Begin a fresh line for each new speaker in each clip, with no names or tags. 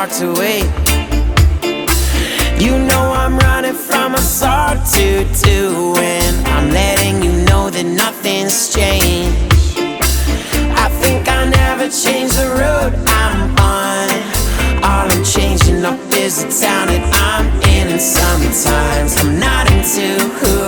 walked away. You know I'm running from a solitude, and I'm letting you know that nothing's changed. I think I never changed the road I'm on. All I'm changing up is the town that I'm in, and sometimes I'm not into who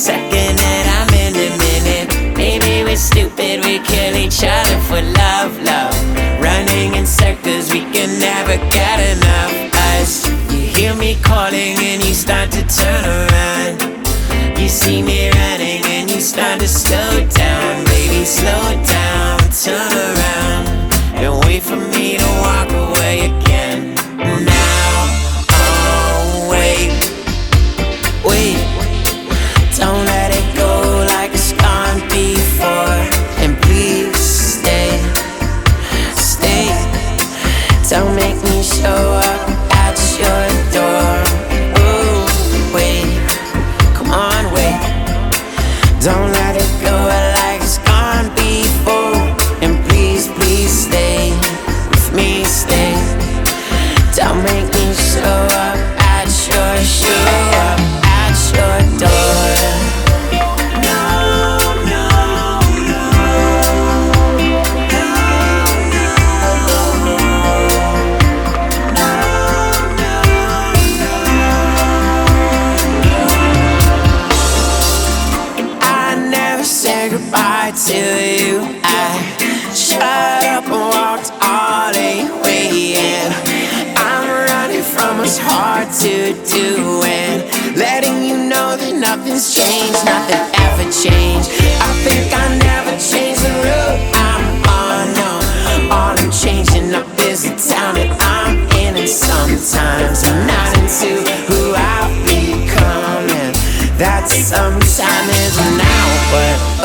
second and I'm in a minute. Maybe we're stupid, we kill each other for love, love. Running in circles, we can never get enough. Us, you hear me calling and you start to turn around. You see me running and you start to slow down, make me show up at your door. Wait. Come on, wait. Don't let goodbye to you. I shut up and walked all the way in. I'm running from what's hard to do and letting you know that nothing's changed, nothing ever changed. I think I never changed the route I'm on. No, all I'm changing up is the town that I'm in, and sometimes I'm not into who I've become. And that sometime is now, but